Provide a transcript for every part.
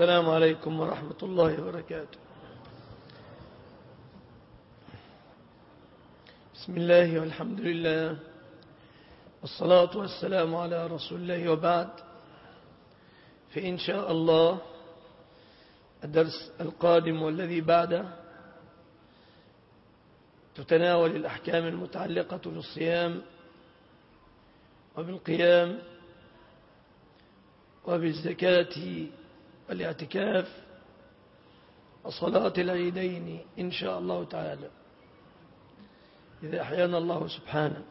السلام عليكم ورحمة الله وبركاته. بسم الله والحمد لله والصلاة والسلام على رسول الله وبعد. فإن شاء الله الدرس القادم والذي بعده تتناول الأحكام المتعلقة بالصيام وبالقيام وبالزكاة والاعتكاف وصلاة العيدين إن شاء الله تعالى. إذا أحيانا الله سبحانه.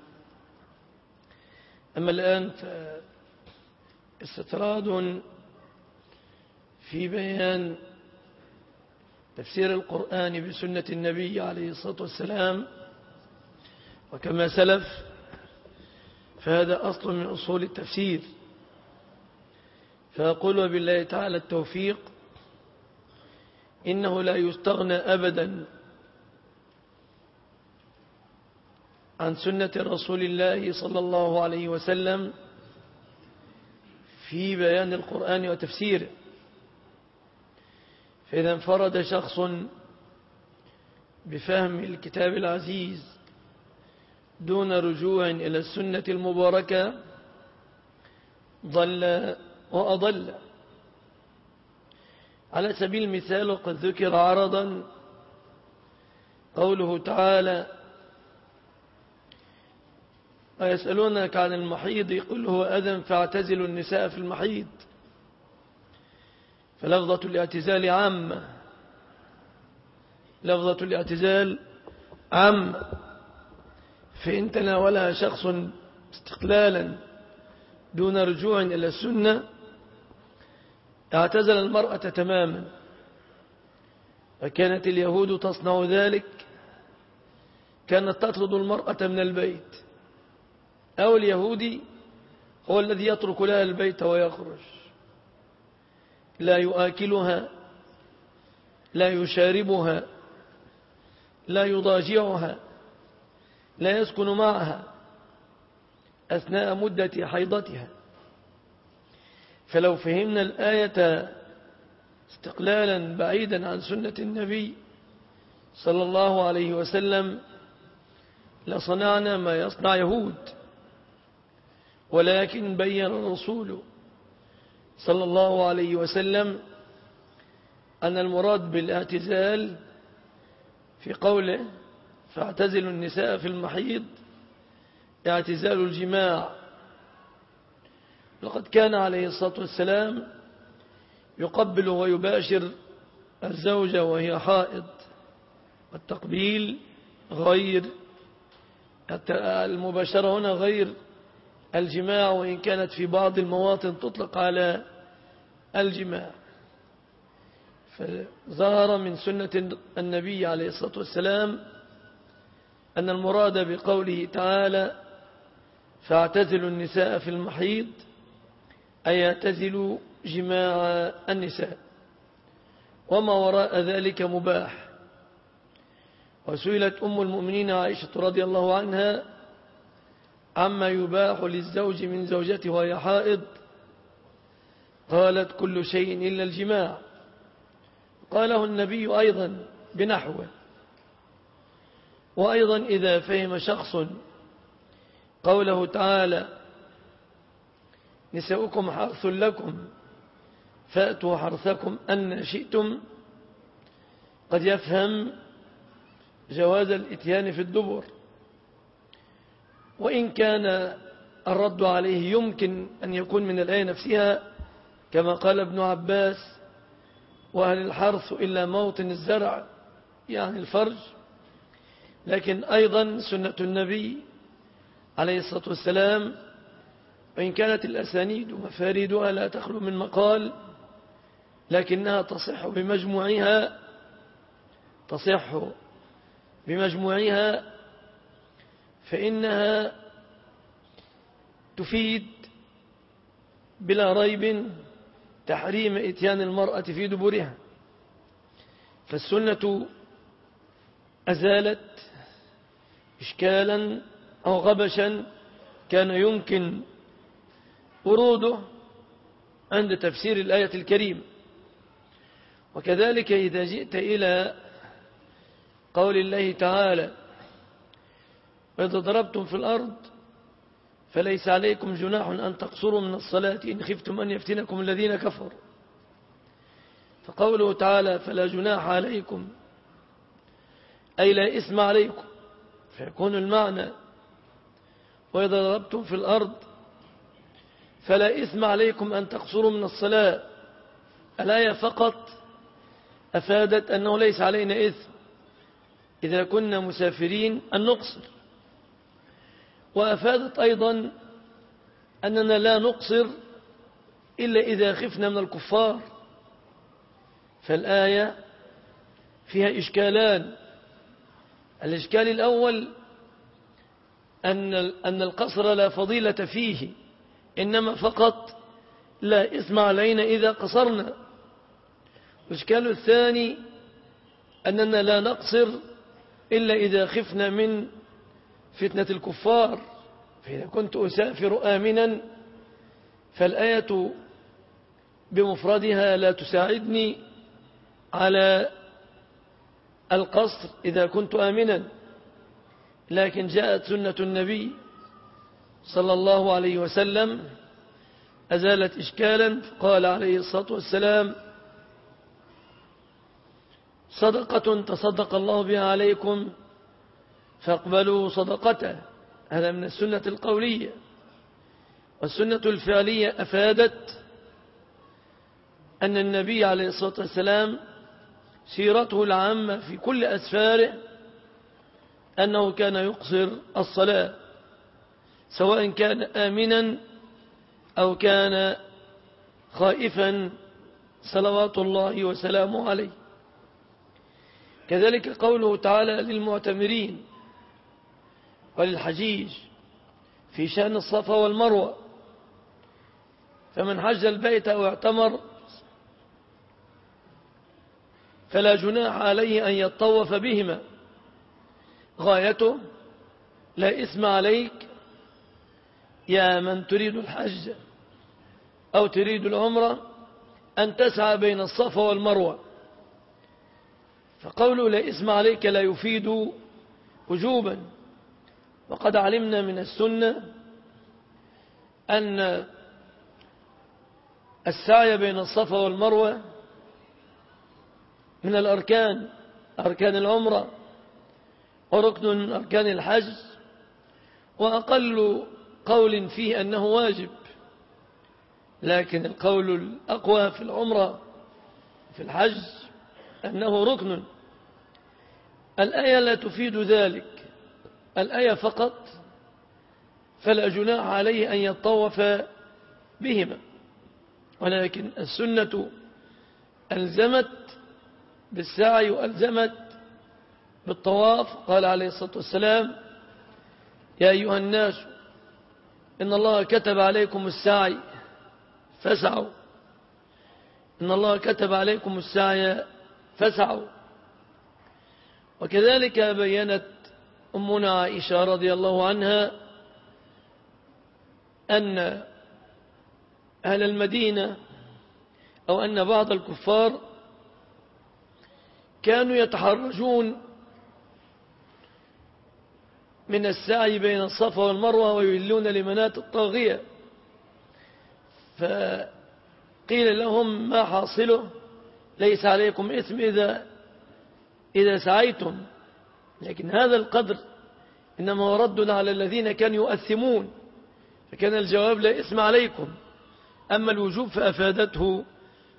أما الآن فاستطراد في بيان تفسير القرآن بسنة النبي عليه الصلاة والسلام. وكما سلف فهذا أصل من أصول التفسير. فأقول وبالله تعالى التوفيق إنه لا يستغنى أبدا عن سنة رسول الله صلى الله عليه وسلم في بيان القرآن وتفسيره. فإذا انفرد شخص بفهم الكتاب العزيز دون رجوع إلى السنة المباركة ضل وأضل. على سبيل المثال وقد ذكر عرضا قوله تعالى ويسألونك عن المحيض؟ يقول هو أذن فاعتزلوا النساء في المحيض. فلفظة الاعتزال عامة. لفظة الاعتزال عامة. فإن تناولها شخص استقلالا دون رجوع إلى السنة اعتزل المرأة تماما فكانت اليهود تصنع ذلك كانت تطرد المرأة من البيت أو اليهودي هو الذي يترك لها البيت ويخرج لا يؤكلها لا يشاربها لا يضاجعها لا يسكن معها أثناء مدة حيضتها. فلو فهمنا الآية استقلالا بعيدا عن سنة النبي صلى الله عليه وسلم لصنعنا ما يصنع يهود. ولكن بين الرسول صلى الله عليه وسلم أن المراد بالاعتزال في قوله فاعتزلوا النساء في المحيض اعتزال الجماع لقد كان عليه الصلاة والسلام يقبل ويباشر الزوجة وهي حائض. والتقبيل غير المباشرة هنا غير الجماع وإن كانت في بعض المواطن تطلق على الجماع. فظهر من سنة النبي عليه الصلاة والسلام أن المراد بقوله تعالى فاعتزلوا النساء في المحيض أي يعتزلوا جماع النساء وما وراء ذلك مباح وسئلت أم المؤمنين عائشة رضي الله عنها عما يباح للزوج من زوجته وهي حائض قالت كل شيء إلا الجماع قاله النبي أيضا بنحوه وأيضا إذا فهم شخص قوله تعالى نساؤكم حرث لكم. فأتوا حرثكم أن شئتم. قد يفهم جواز الإتيان في الدبر. وإن كان الرد عليه يمكن أن يكون من الآية نفسها كما قال ابن عباس وهل الحرث إلا موطن الزرع؟ يعني الفرج. لكن أيضا سنة النبي عليه الصلاة والسلام وإن كانت الأسانيد مفاردها لا تخلو من مقال لكنها تصح بمجموعها تصح بمجموعها فإنها تفيد بلا ريب تحريم إتيان المرأة في دبرها. فالسنة أزالت إشكالا أو غبشا كان يمكن وروده عند تفسير الآية الكريمة وكذلك إذا جئت إلى قول الله تعالى وإذا ضربتم في الأرض فليس عليكم جناح أن تقصروا من الصلاة إن خفتم أن يفتنكم الذين كفروا. فقوله تعالى فلا جناح عليكم أي لا إثم عليكم. فيكون المعنى وإذا ضربتم في الأرض فلا إثم عليكم أن تقصروا من الصلاة. الآية فقط أفادت أنه ليس علينا إثم. إذا كنا مسافرين أن نقصر. وأفادت أيضا أننا لا نقصر إلا إذا خفنا من الكفار. فالآية فيها إشكالان. الإشكال الأول أن أن القصر لا فضيلة فيه. إنما فقط لا إثم علينا إذا قصرنا. الإشكال الثاني أننا لا نقصر إلا إذا خفنا من فتنة الكفار. فإذا كنت أسافر آمنا فالآية بمفردها لا تساعدني على القصر إذا كنت آمنا. لكن جاءت سنة النبي صلى الله عليه وسلم أزالت إشكالا قال عليه الصلاة والسلام صدقة تصدق الله بها عليكم فاقبلوا صدقته. هذا من السنة القولية. والسنة الفعلية أفادت أن النبي عليه الصلاة والسلام سيرته العامة في كل أسفاره أنه كان يقصر الصلاة. سواء كان آمنا أو كان خائفا صلوات الله وسلامه عليه. كذلك قوله تعالى للمعتمرين وللحجيج في شأن الصفا والمروة فمن حج البيت أو اعتمر فلا جناح عليه أن يطوف بهما غايته لا إثم عليك يا من تريد الحج أو تريد العمرة أن تسعى بين الصفا والمروة. فقوله لا إثم عليك لا يفيد وجوبا. وقد علمنا من السنة أن السعي بين الصفا والمروة من الأركان أركان العمرة وركن أركان الحج وأقل قول فيه أنه واجب لكن القول الأقوى في العمرة في الحج أنه ركن. الآية لا تفيد ذلك الآية فقط فلا جناح عليه أن يطوف بهما. ولكن السنة ألزمت بالسعي وألزمت بالطواف. قال عليه الصلاة والسلام يا أيها الناس إن الله كتب عليكم السعي فاسعوا إن الله كتب عليكم السعي فاسعوا وكذلك بينت أمنا عائشة رضي الله عنها أن أهل المدينة أو أن بعض الكفار كانوا يتحرجون من السعي بين الصفا والمروة ويولون لمنات الطاغية. فقيل لهم ما حاصله؟ ليس عليكم إثم إذا, إذا سعيتم. لكن هذا القدر إنما رد على الذين كانوا يؤثمون. فكان الجواب لا إثم عليكم. أما الوجوب فأفادته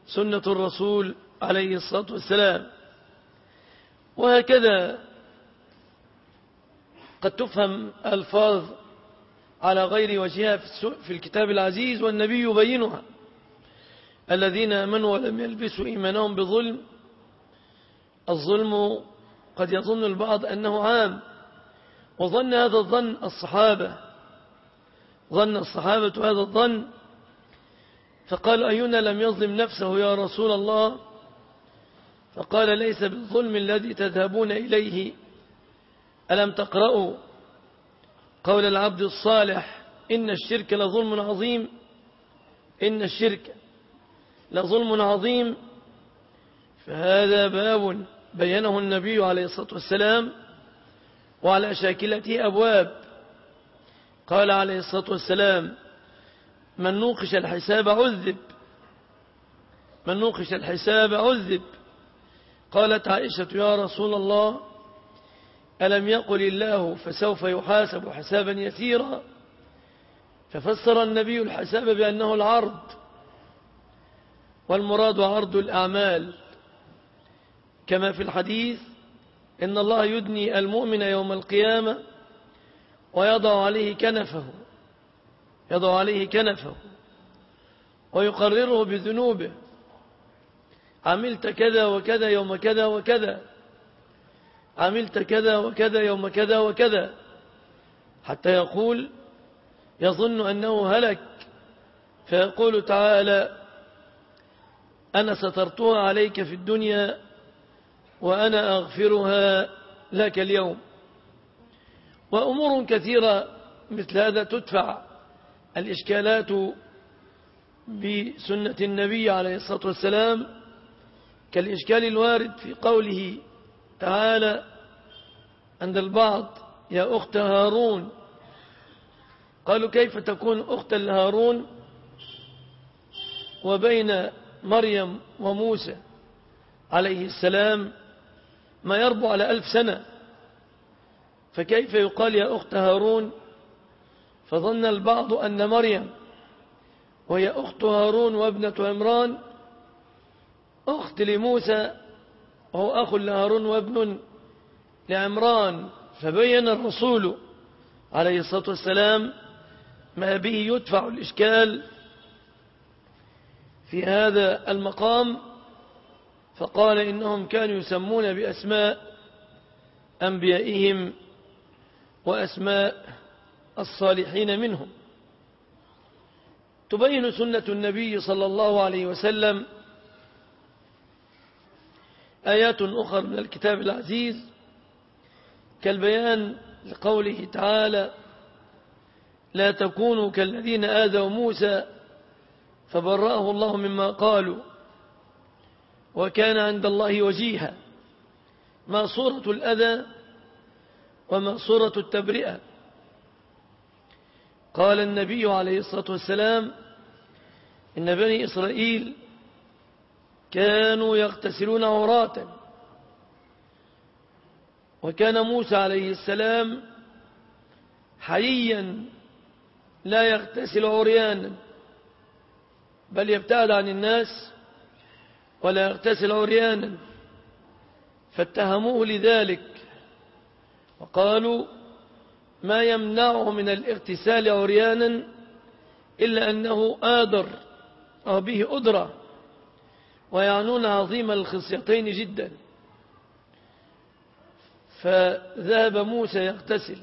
سنة الرسول عليه الصلاة والسلام. وهكذا قد تفهم ألفاظ على غير وجهها في الكتاب العزيز والنبي يبينها. الذين امنوا ولم يلبسوا إيمانهم بظلم الظلم قد يظن البعض أنه عام وظن هذا الظن الصحابة ظن الصحابة هذا الظن. فقال أينا لم يظلم نفسه يا رسول الله؟ فقال ليس بالظلم الذي تذهبون إليه. ألم تقرأوا قول العبد الصالح إن الشرك لظلم عظيم؟ إن الشرك لظلم عظيم. فهذا باب بينه النبي عليه الصلاة والسلام وعلى شاكلته أبواب. قال عليه الصلاة والسلام من نوقش الحساب عذب. من نوقش الحساب عذب. قالت عائشة يا رسول الله ألم يقل الله فسوف يحاسب حسابا يسيرا ففسر النبي الحساب بأنه العرض والمراد عرض الأعمال كما في الحديث إن الله يدني المؤمن يوم القيامة ويضع عليه كنفه يضع عليه كنفه ويقرره بذنوبه عملت كذا وكذا يوم كذا وكذا عملت كذا وكذا يوم كذا وكذا. حتى يقول يظن أنه هلك. فيقول تعالى أنا سترتها عليك في الدنيا وأنا أغفرها لك اليوم. وأمور كثيرة مثل هذا تدفع الإشكالات بسنة النبي عليه الصلاة والسلام كالإشكال الوارد في قوله تعالى عند البعض يا أخت هارون. قالوا كيف تكون أختا لهارون وبين مريم وموسى؟ عليه السلام ما يربو على ألف سنة. فكيف يقال يا أخت هارون؟ فظن البعض أن مريم وهي أخت هارون وابنة عمران أخت لموسى وهو أخ لهارون وابن لعمران فبين الرسول عليه الصلاة والسلام ما به يدفع الإشكال في هذا المقام فقال إنهم كانوا يسمون بأسماء أنبيائهم وأسماء الصالحين منهم. تبين سنة النبي صلى الله عليه وسلم آيات أخرى من الكتاب العزيز كالبيان لقوله تعالى لا تكونوا كالذين آذوا موسى فبرأه الله مما قالوا وكان عند الله وجيها ما صورة الأذى وما صورة التبرئة. قال النبي عليه الصلاة والسلام إن بني إسرائيل كانوا يغتسلون عراتا وكان موسى عليه السلام حييا لا يغتسل عريانا بل يبتعد عن الناس ولا يغتسل عريانا. فاتهموه لذلك وقالوا ما يمنعه من الاغتسال عريانا إلا أنه آدر أو به أدرة ويعنون عظيم الخصيتين جدا. فذهب موسى يغتسل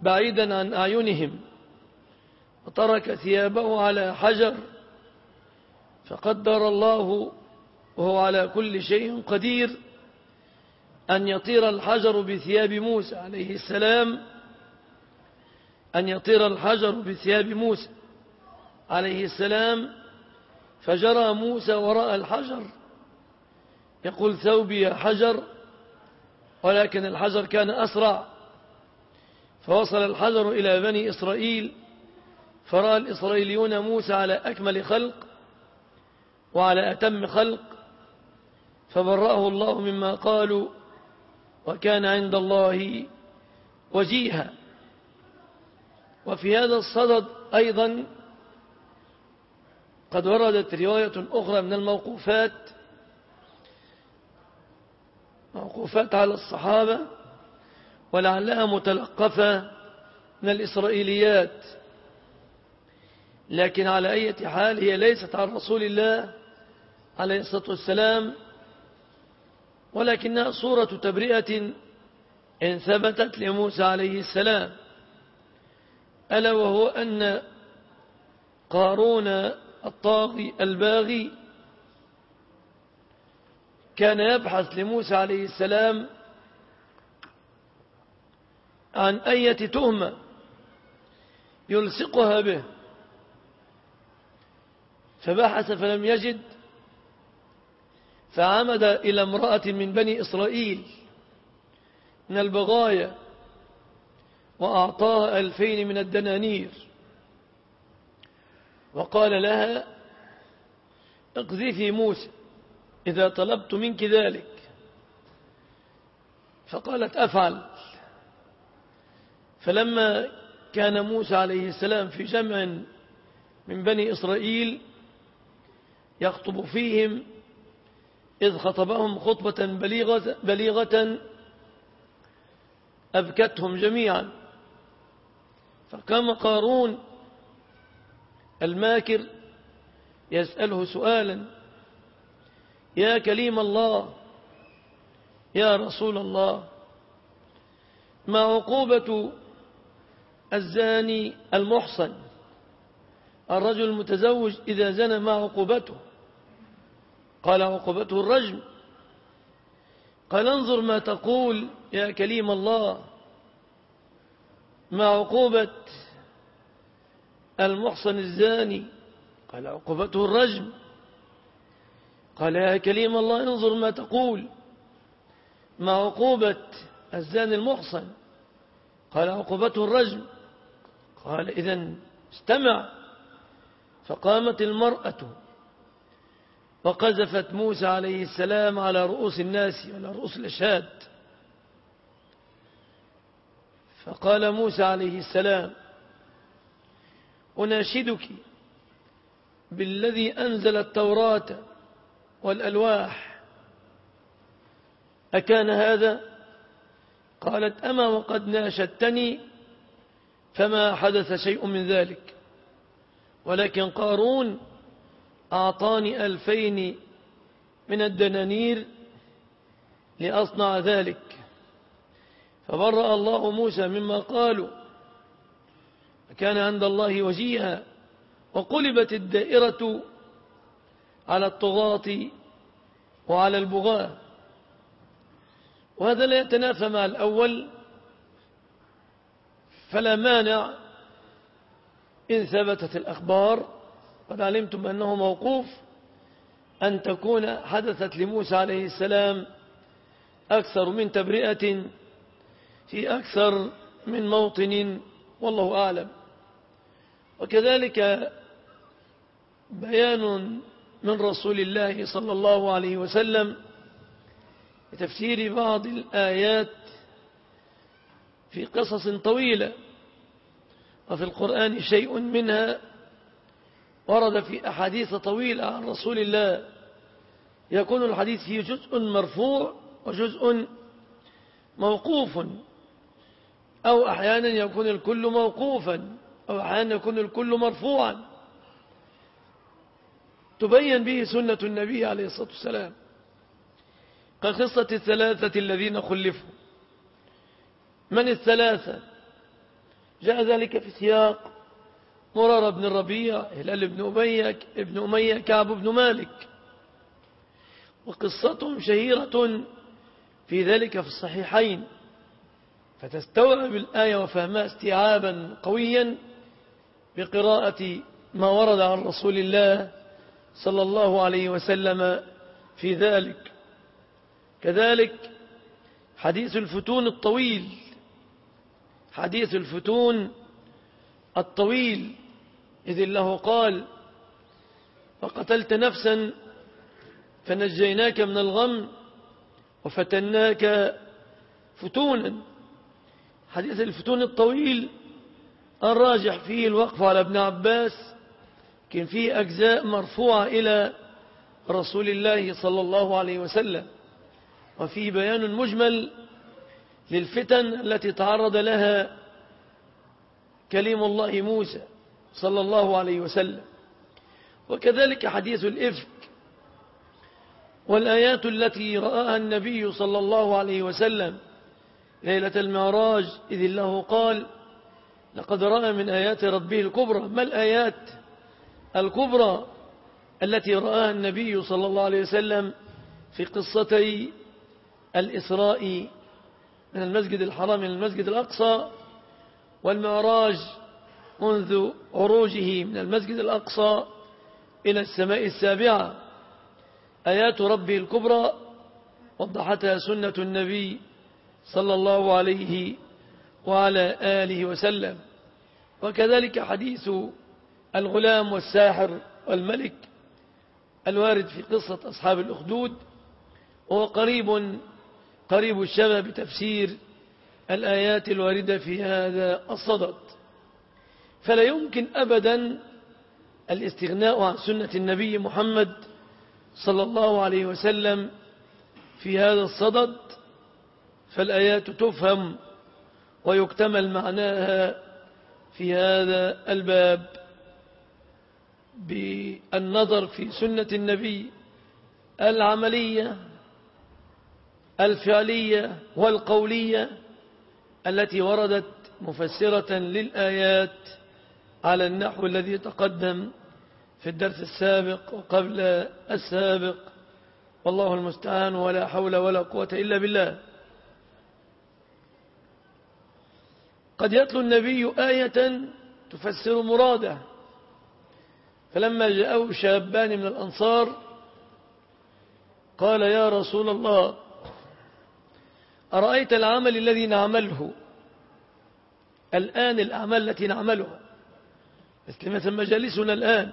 بعيدا عن أعينهم وترك ثيابه على حجر فقدر الله وهو على كل شيء قدير أن يطير الحجر بثياب موسى عليه السلام أن يطير الحجر بثياب موسى عليه السلام. فجرى موسى وراء الحجر يقول ثوبي يا حجر ولكن الحجر كان أسرع. فوصل الحجر إلى بني إسرائيل فرأى الإسرائيليون موسى على أكمل خلق وعلى أتم خلق فبرأه الله مما قالوا وكان عند الله وجيها. وفي هذا الصدد أيضا قد وردت رواية أخرى من الموقوفات موقوفات على الصحابة ولعلها متلقفة من الإسرائيليات. لكن على أي حال هي ليست عن رسول الله عليه الصلاة والسلام ولكنها صورة تبرئة إن ثبتت لموسى عليه السلام. ألا وهو أن قارون الطاغي الباغي كان يبحث لموسى عليه السلام عن أية تهمة يلصقها به. فبحث فلم يجد فعمد إلى امرأة من بني إسرائيل من البغايا وأعطاها ألفين من الدنانير. وقال لها اقذفي موسى. إذا طلبت منك ذلك. فقالت أفعل. فلما كان موسى عليه السلام في جمع من بني إسرائيل يخطب فيهم إذ خطبهم خطبة بليغة, بليغة أبكتهم جميعا. فقام قارون الماكر يسأله سؤالا يا كليم الله يا رسول الله. ما عقوبة الزاني المحصن؟ الرجل المتزوج إذا زنى ما عقوبته؟ قال عقوبته الرجم. قال انظر ما تقول يا كليم الله. ما عقوبة المحصن الزاني؟ قال عقوبته الرجم. قال يا كليم الله انظر ما تقول. ما عقوبة الزاني المحصن؟ قال عقوبته الرجم. قال إذا استمع. فقامت المرأة وقذفت موسى عليه السلام على رؤوس الناس على رؤوس الأشهاد. فقال موسى عليه السلام أناشدك بالذي أنزل التوراة والألواح. أكان هذا؟ قالت أما وقد ناشدتني فما حدث شيء من ذلك. ولكن قارون أعطاني ألفين من الدنانير لأصنع ذلك. فبرأ الله موسى مما قالوا. كان عند الله وجيها. وقلبت الدائرة على الطغاة وعلى البغاة. وهذا لا يتنافى مع الأول فلا مانع إن ثبتت الأخبار. قد علمتم أنه موقوف أن تكون حدثت لموسى عليه السلام أكثر من تبرئة في أكثر من موطن والله أعلم. وكذلك بيان من رسول الله صلى الله عليه وسلم بتفسير بعض الآيات في قصص طويلة وفي القرآن شيء منها ورد في أحاديث طويلة عن رسول الله. يكون الحديث فيه جزء مرفوع وجزء موقوف أو أحيانا يكون الكل موقوفا أو أحيانا يكون الكل مرفوعا. تبين به سنة النبي عليه الصلاة والسلام كقصة الثلاثة الذين خلفوا. من الثلاثة؟ جاء ذلك في سياق مرار بن الربيع هلال بن أمية ابن أمية كعب بن مالك. وقصتهم شهيرة في ذلك في الصحيحين. فتستوعب الآية وفهمها استيعابا قويا بقراءة ما ورد عن رسول الله صلى الله عليه وسلم في ذلك. كذلك حديث الفتون الطويل حديث الفتون الطويل إذ الله قال وقتلت نفسا فنجيناك من الغم وفتناك فتونا. حديث الفتون الطويل الراجح فيه الوقف على ابن عباس كان فيه أجزاء مرفوعة إلى رسول الله صلى الله عليه وسلم. وفيه بيان مجمل للفتن التي تعرض لها كليم الله موسى صلى الله عليه وسلم. وكذلك حديث الإفك والآيات التي رآها النبي صلى الله عليه وسلم ليلة المعراج إذ الله قال لقد رأى من آيات ربه الكبرى. ما الآيات؟ الكبرى التي رآها النبي صلى الله عليه وسلم في قصتي الإسراء من المسجد الحرام إلى المسجد الأقصى والمعراج منذ عروجه من المسجد الأقصى إلى السماء السابعة. آيات ربه الكبرى وضحتها سنة النبي صلى الله عليه وعلى آله وسلم. وكذلك حديث الغلام والساحر والملك الوارد في قصة أصحاب الأخدود وهو قريب قريب الشبه بتفسير الآيات الواردة في هذا الصدد. فلا يمكن أبدا الاستغناء عن سنة النبي محمد صلى الله عليه وسلم في هذا الصدد فالآيات تفهم ويكتمل معناها في هذا الباب. بالنظر في سنة النبي العملية الفعلية والقولية التي وردت مفسرة للآيات على النحو الذي تقدم في الدرس السابق وقبل السابق. والله المستعان ولا حول ولا قوة إلا بالله. قد يتلو النبي آية تفسر مراده. فلما جاءه شابان من الأنصار قال يا رسول الله أرأيت العمل الذي نعمله؟ الآن الأعمال التي نعملها. مثل مجالسنا الآن.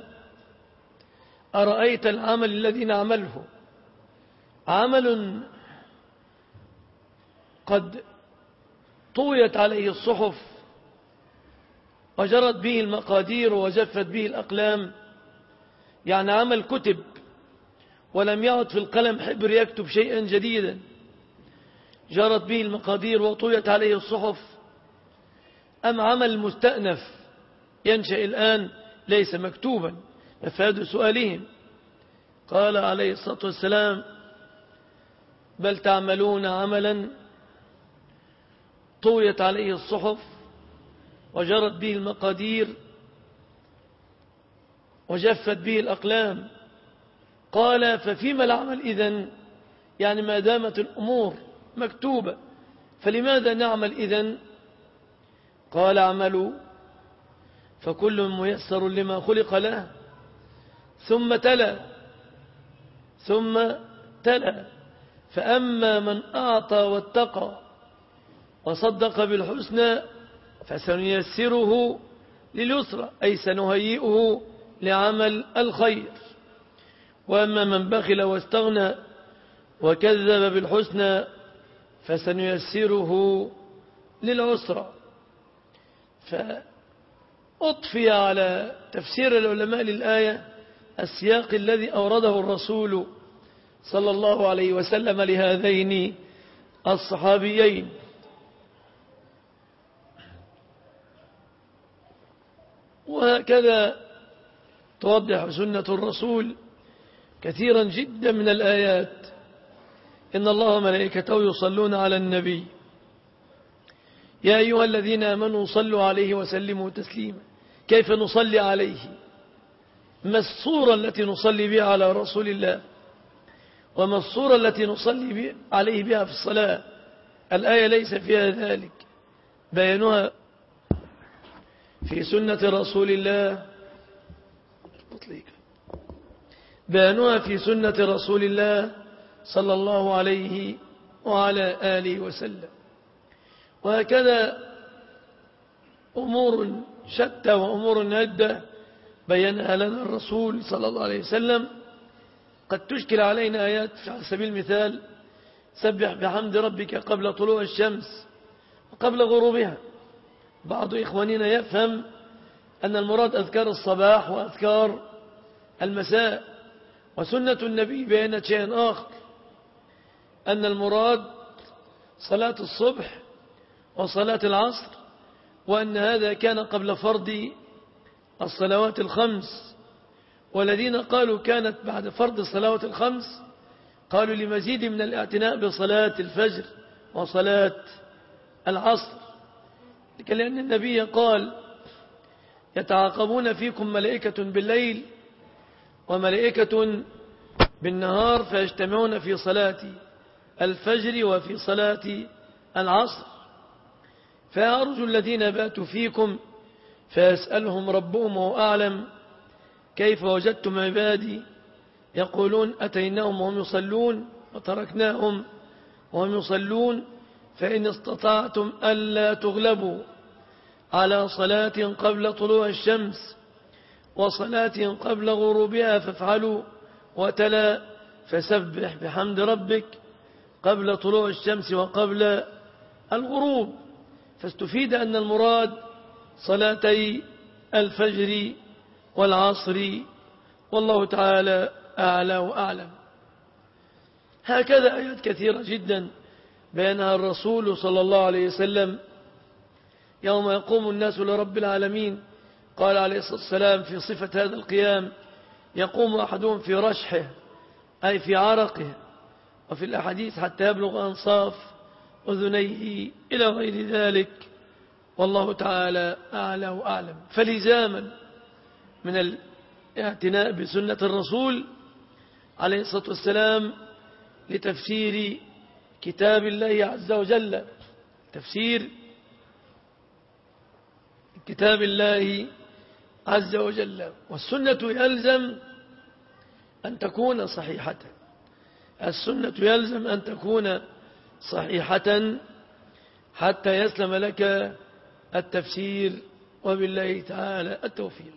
أرأيت العمل الذي نعمله؟ عمل قد طويت عليه الصحف وجرت به المقادير وجفت به الأقلام يعني عمل كتب ولم يعد في القلم حبر يكتب شيئا جديدا. جرت به المقادير وطويت عليه الصحف. أم عمل مستأنف ينشأ الآن ليس مكتوبا؟ مفاد سؤالهم. قال عليه الصلاة والسلام بل تعملون عملا؟ طويت عليه الصحف وجرت به المقادير وجفت به الأقلام. قال ففيما العمل إذن؟ يعني ما دامت الأمور مكتوبة فلماذا نعمل إذن؟ قال اعملوا فكل ميسر لما خلق له. ثم تلا ثم تلا فأما من أعطى واتقى وصدق بالحسنى فسنيسره لليسرى أي سنهيئه لعمل الخير. وأما من بخل واستغنى وكذب بالحسنى فسنيسره للعسرى. فأطفي على تفسير العلماء للآية السياق الذي أورده الرسول صلى الله عليه وسلم لهذين الصحابيين. وهكذا توضح سنة الرسول كثيرا جدا من الآيات. إن الله ملائكته يصلون على النبي. يا أيها الذين آمنوا صلوا عليه وسلموا تسليما. كيف نصلي عليه؟ ما الصورة التي نصلي بها على رسول الله؟ وما الصورة التي نصلي عليه بها في الصلاة؟ الآية ليس فيها ذلك. بيانها في سنة رسول الله بيانها في سنة رسول الله صلى الله عليه وعلى آله وسلم. وهكذا أمور شتى وأمور عدة بينها لنا الرسول صلى الله عليه وسلم. قد تشكل علينا آيات على سبيل المثال سبح بحمد ربك قبل طلوع الشمس وقبل غروبها. بعض إخواننا يفهم أن المراد أذكار الصباح وأذكار المساء وسنة النبي بينت شيئا آخر أن المراد صلاة الصبح وصلاة العصر وأن هذا كان قبل فرض الصلوات الخمس. والذين قالوا كانت بعد فرض الصلوات الخمس قالوا لمزيد من الاعتناء بصلاة الفجر وصلاة العصر. لأن النبي قال يتعاقبون فيكم ملائكة بالليل وملائكة بالنهار فيجتمعون في صلاة الفجر وفي صلاة العصر. فيرجو الذين باتوا فيكم فيسألهم ربهم وهو أعلم كيف وجدتم عبادي. يقولون أتيناهم وهم يصلون وتركناهم وهم يصلون فإن استطعتم ألا تغلبوا على صلاة قبل طلوع الشمس. وصلاة قبل غروبها فافعلوا وتلا فسبح بحمد ربك قبل طلوع الشمس وقبل الغروب. فاستفيد أن المراد صلاتي الفجر والعصر والله تعالى أعلى وأعلم. هكذا آيات كثيرة جدا بينها الرسول صلى الله عليه وسلم يوم يقوم الناس لرب العالمين قال عليه الصلاة والسلام في صفة هذا القيام يقوم أحدهم في رشحه أي في عرقه وفي الأحاديث حتى يبلغ أنصاف أذنيه إلى غير ذلك. والله تعالى أعلى وأعلم. فلزاما من الاعتناء بسنة الرسول عليه الصلاة والسلام لتفسير كتاب الله عز وجل. تفسير كتاب الله عز وجل. والسنة يلزم أن تكون صحيحة. السنة يلزم أن تكون صحيحة حتى يسلم لك التفسير. وبالله تعالى التوفيق.